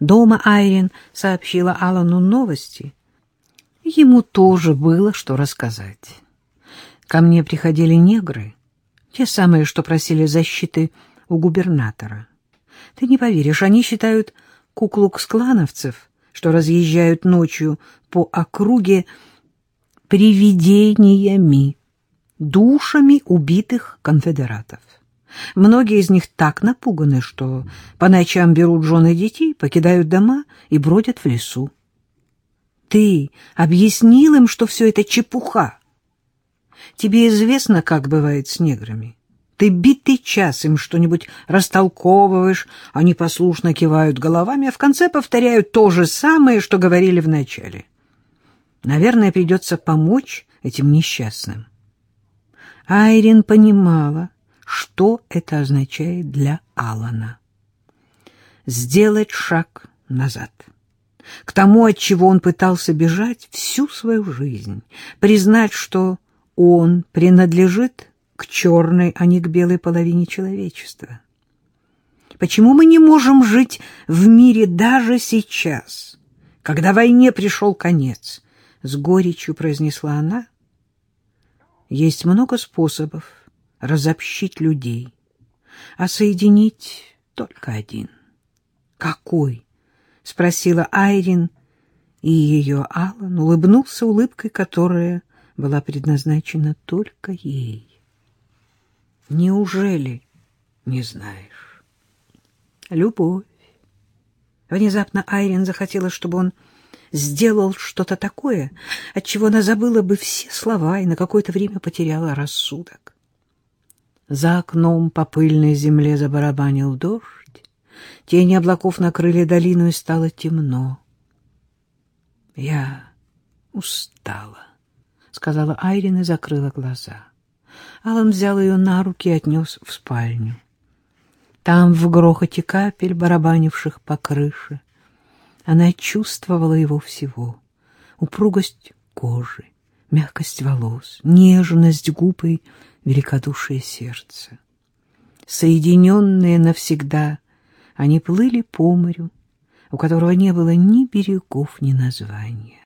Дома Айрин сообщила Алану новости. Ему тоже было что рассказать. Ко мне приходили негры, те самые, что просили защиты у губернатора. Ты не поверишь, они считают куклукс-клановцев, что разъезжают ночью по округе привидениями, душами убитых конфедератов. Многие из них так напуганы, что по ночам берут жены детей, покидают дома и бродят в лесу. Ты объяснил им, что все это чепуха. Тебе известно, как бывает с неграми. Ты битый час им что-нибудь растолковываешь, они послушно кивают головами, а в конце повторяют то же самое, что говорили вначале. Наверное, придется помочь этим несчастным. Айрин понимала, что это означает для Алана. Сделать шаг назад. К тому, от чего он пытался бежать всю свою жизнь. Признать, что он принадлежит к черной, а не к белой половине человечества. Почему мы не можем жить в мире даже сейчас, когда войне пришел конец? С горечью произнесла она. Есть много способов разобщить людей, а соединить только один. Какой? Спросила Айрин, и ее Аллан улыбнулся улыбкой, которая была предназначена только ей. Неужели не знаешь? Любовь. Внезапно Айрин захотела, чтобы он сделал что-то такое, от чего она забыла бы все слова и на какое-то время потеряла рассудок. За окном по пыльной земле забарабанил дождь, тени облаков накрыли долину, и стало темно. — Я устала, — сказала Айрин и закрыла глаза. Алан взял ее на руки и отнес в спальню. Там, в грохоте капель, барабанивших по крыше, она чувствовала его всего. Упругость кожи, мягкость волос, нежность губ и великодушие сердца. Соединенные навсегда, они плыли по морю, у которого не было ни берегов, ни названия.